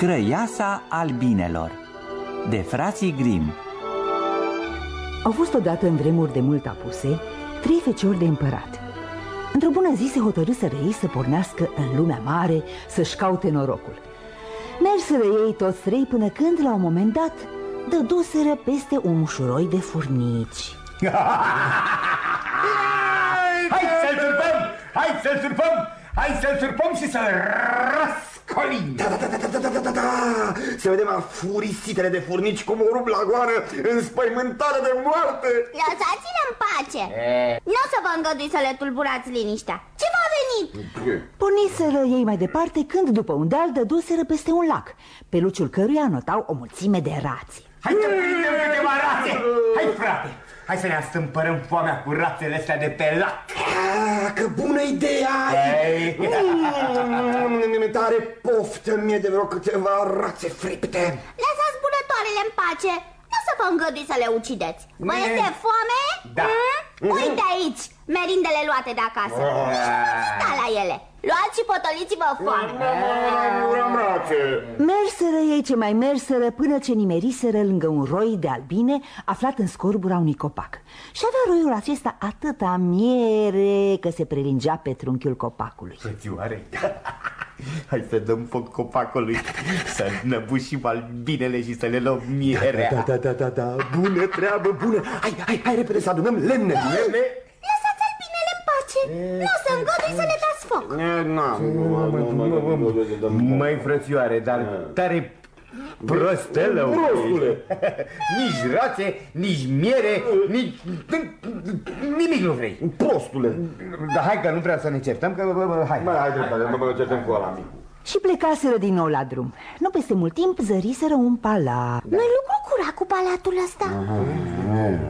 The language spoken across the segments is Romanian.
Crăiasa albinelor De frații Grim Au fost odată în vremuri de mult apuse Trei feciori de împărat. Într-o bună zi se hotărâsără ei să pornească în lumea mare Să-și caute norocul. Merseră ei toți trei până când, la un moment dat Dăduseră peste un mușuroi de furnici. Hai să-l surpăm! Hai să-l surpăm! Hai să-l surpăm și să-l răscolim! Da, da, da, da, da, da, da, da. Să vedem afurisitele de furnici cum o rup la goană înspăimântare de moarte. Lăsați-ne în pace! Nu o să vă îngădui să le tulburați liniștea. Ce v-a venit? Porniseră ei mai departe când, după un deal, dăduseră peste un lac Pe luciul căruia notau o mulțime de rații Hai să prindem câteva rațe! Hai, frate! Hai să ne astâmpărăm foamea cu rațele astea de pe lac! Ah, că bună idee ai! Mm, Tare poftă mie de vreo câteva rațe fripte. Lăsați bunătoarele în pace. Nu o să vă îngădui să le ucideți. Vă Ne- este foame? Da. Mm? Uite aici, merindele luate de acasă. Nici nu uita la ele. Luați și potoliți-vă foame. Uram rațe. Merseră ei ce mai merseră până ce nimeriseră lângă un roi de albine aflat în scorbura unui copac Și avea roiul acesta atâta miere că se prelingea pe trunchiul copacului Frățioare, hai să dăm foc copacului, să năbușim albinele și să le luăm Da, mierea. da, da, da, da, bună treabă, bună. Hai, hai, hai repede să adunăm lemne. Lemne? Lăsați albinele în pace. Nu o să îngădui să le dați foc. Mai frățioare, dar tare prostelă. Prostule. Nici rațe, nici miere, nici... Nimic nu vrei. Prostule. Dar hai că nu vreau să ne certăm, că bă, bă, hai. Mai hai dreptate, mă mă certăm cu ăla mic. Și plecaseră din nou la drum Nu peste mult timp zăriseră un palat Nu-i lucru curat cu palatul ăsta.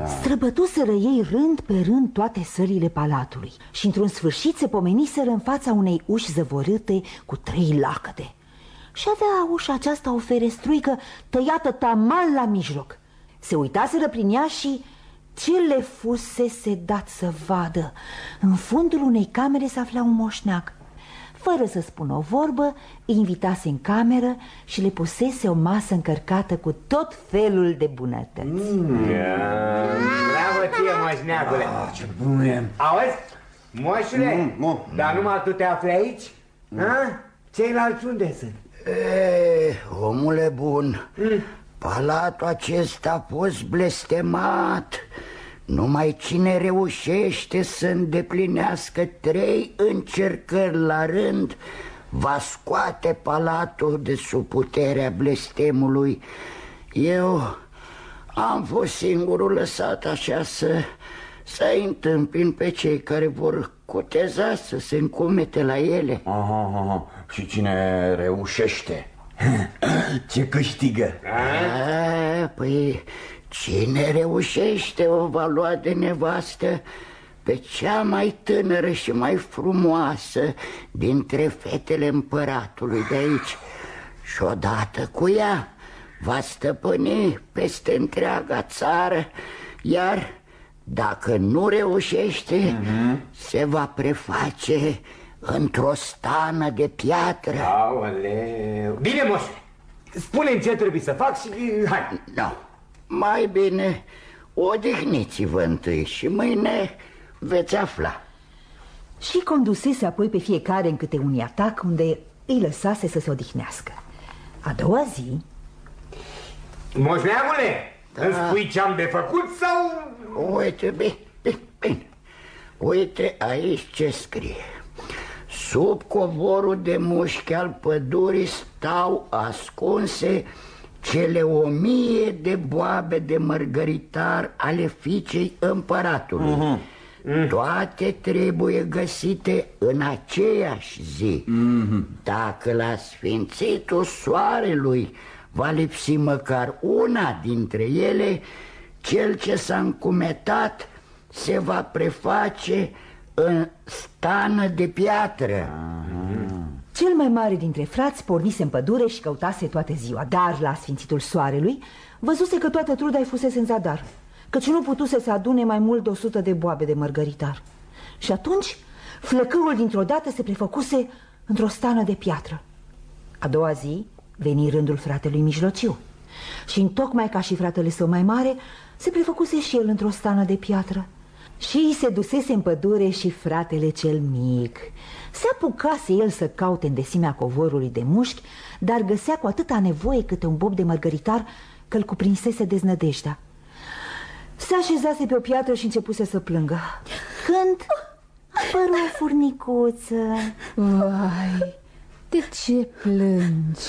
Străbătuseră ei rând pe rând toate sălile palatului Și într-un sfârșit se pomeniseră în fața unei uși zăvorâte cu trei lacăte Și avea ușa aceasta o ferestruică tăiată taman la mijloc Se uitaseră prin ea și ce le fusese dat să vadă În fundul unei camere se afla un moșneac fără să spună o vorbă, îi invitase în cameră și le pusese o masă încărcată cu tot felul de bunătăți. Bravo ție, moșneagule. Ce bun e. Auzi, moșule, Mm, mo. dar numai tu te afli aici? Ha? Ceilalți unde sunt? E, omule bun, palatul acesta a fost blestemat. Numai cine reușește să îndeplinească trei încercări la rând va scoate palatul de sub puterea blestemului. Eu am fost singurul lăsat așa să, să întâmpin pe cei care vor cuteza să se încumete la ele. Aha, aha. Și cine reușește? Ce câștigă? A, păi cine reușește o va lua de nevastă pe cea mai tânără și mai frumoasă dintre fetele împăratului de aici Și odată cu ea va stăpâni peste întreaga țară Iar dacă nu reușește, se va preface într-o stană de piatră Aoleu. Bine, moșule, spune ce trebuie să fac și hai. Nu, mai bine odihniți-vă întâi și mâine veți afla Și condusese apoi pe fiecare în câte un atac unde îi lăsase să se odihnească. A doua zi, Moșneagule, îmi spui ce-am de făcut sau... Uite, bine, bine, bine Uite aici ce scrie. Sub covorul de mușchi al pădurii stau ascunse cele o mie de boabe de mărgăritar ale fiicei împăratului. Toate trebuie găsite în aceeași zi. Dacă la sfințitul soarelui va lipsi măcar una dintre ele. Cel ce s-a încumetat se va preface în stană de piatră. Cel mai mare dintre frați pornise în pădure și căutase toată ziua Dar la sfințitul soarelui văzuse că toată truda-i fusese în zadar Căci nu putuse să adune mai mult de o sută de boabe de mărgăritar. Și atunci flăcăul dintr-o dată se prefăcuse într-o stană de piatră. A doua zi, veni rândul fratelui mijlociu. Și tocmai ca și fratele său mai mare Se prefăcuse și el într-o stană de piatră. Și se dusese în pădure și fratele cel mic. Se apucase el să caute în desimea covorului de mușchi Dar găsea cu atâta nevoie câte un bob de mărgăritar Că-l cuprinsese deznădejdea. Se așezase pe o piatră și începuse să plângă. Când apăru o furnicuță. Vai, de ce plângi?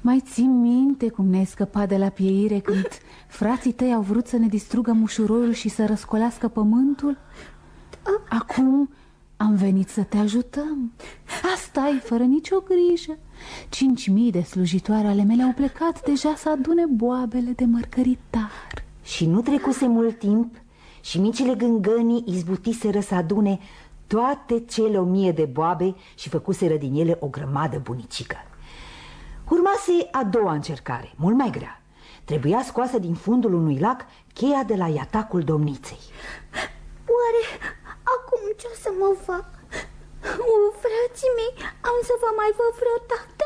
Mai ții minte cum ne-ai scăpat de la pieire când frații tăi au vrut să ne distrugă mușuroiul și să răscolească pământul? Acum am venit să te ajutăm asta e fără nicio grijă Cinci mii de slujitoare ale mele au plecat deja să adune boabele de mărcăritar Și nu trecuse mult timp și micile gângănii izbutiseră să adune toate cele o mie de boabe și făcuseră din ele o grămadă bunicică. Urmase a doua încercare, mult mai grea. Trebuia scoasă din fundul unui lac cheia de la iatacul domniței. Oare acum ce o să mă fac? U, frații mei, am să vă mai văd vreodată?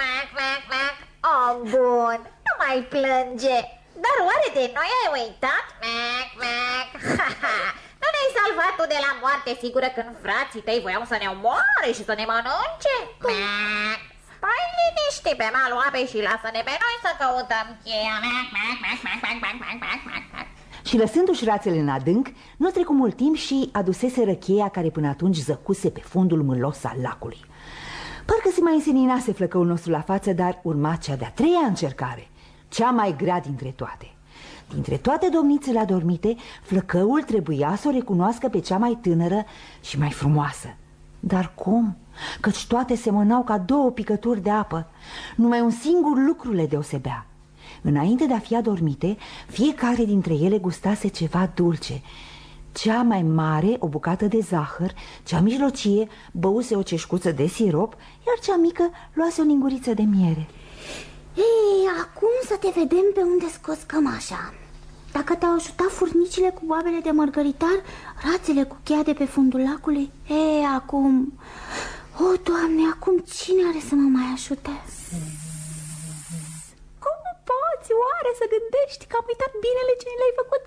Mac, mac, mac. Oh, bun, nu mai plânge. Dar oare de noi ai uitat? Mac, mac. Nu ne-ai salvat tu de la moarte sigură când frații tăi voiau să ne omoare și să ne mănânce? Mac. Stai liniște pe malul apei și lasă-ne pe noi să căutăm cheia. Mac, mac, mac, mac, mac, mac, mac, mac, mac, mac. Și lăsându-și rațele în adânc, nu trecu mult timp și adusese răcheia care până atunci zăcuse pe fundul mâlos al lacului. Parcă se mai înseninase flăcăul nostru la față, dar urma cea de-a treia încercare, cea mai grea dintre toate. Dintre toate domnițele adormite, flăcăul trebuia să o recunoască pe cea mai tânără și mai frumoasă. Dar cum? Căci toate semănau ca două picături de apă. Numai un singur lucru le deosebea. Înainte de a fi adormite, fiecare dintre ele gustase ceva dulce. Cea mai mare, o bucată de zahăr, cea mijlocie băuse o ceșcuță de sirop, iar cea mică luase o linguriță de miere. Ei, acum să te vedem pe unde scoți cămașa. Dacă te-au ajutat furnicile cu boabele de mărgăritar, rațele cu cheia de pe fundul lacului, ei, acum... O, Doamne, acum cine are să mă mai ajute? Cum poți oare să gândești că am uitat binele ce le-ai făcut?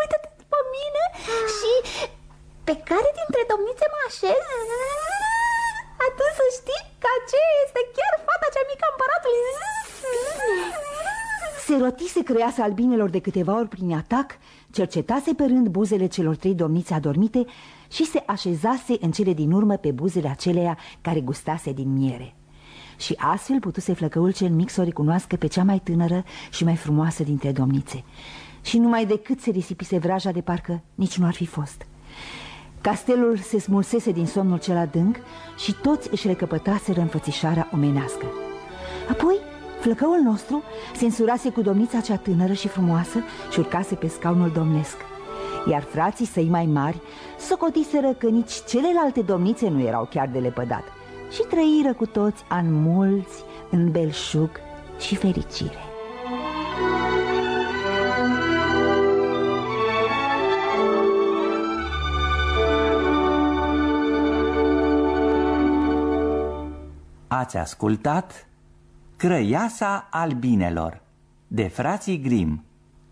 Uită-te după mine Și pe care dintre domnițe mă așez? atunci să știi că aceea este chiar fata cea mică împăratului. Se rotise creasa albinelor de câteva ori prin atac, cercetase pe rând buzele celor trei domnițe adormite și se așezase în cele din urmă pe buzele aceleia care gustase din miere. Și astfel putuse flăcăul cel mic să o recunoască pe cea mai tânără și mai frumoasă dintre domnițe. Și numai decât se risipise vraja de parcă nici nu ar fi fost. Castelul se smulsese din somnul cel adânc și toți își recăpătaseră înfățișarea omenească. Apoi Flăcăul nostru se însurase cu domnița cea tânără și frumoasă și urcase pe scaunul domnesc. Iar frații săi mai mari socotiseră că nici celelalte domnițe nu erau chiar de lepădat și trăiră cu toți ani mulți în belșug și fericire. Ați ascultat Crăiasa albinelor de frații Grim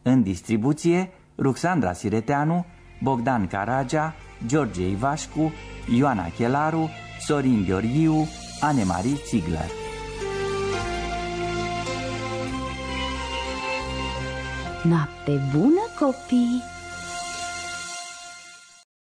În distribuție Ruxandra Sireteanu, Bogdan Caragea, George Ivașcu, Ioana Chelaru, Sorin Gheorghiu, Anemarie Ziegler Noapte bună, copii!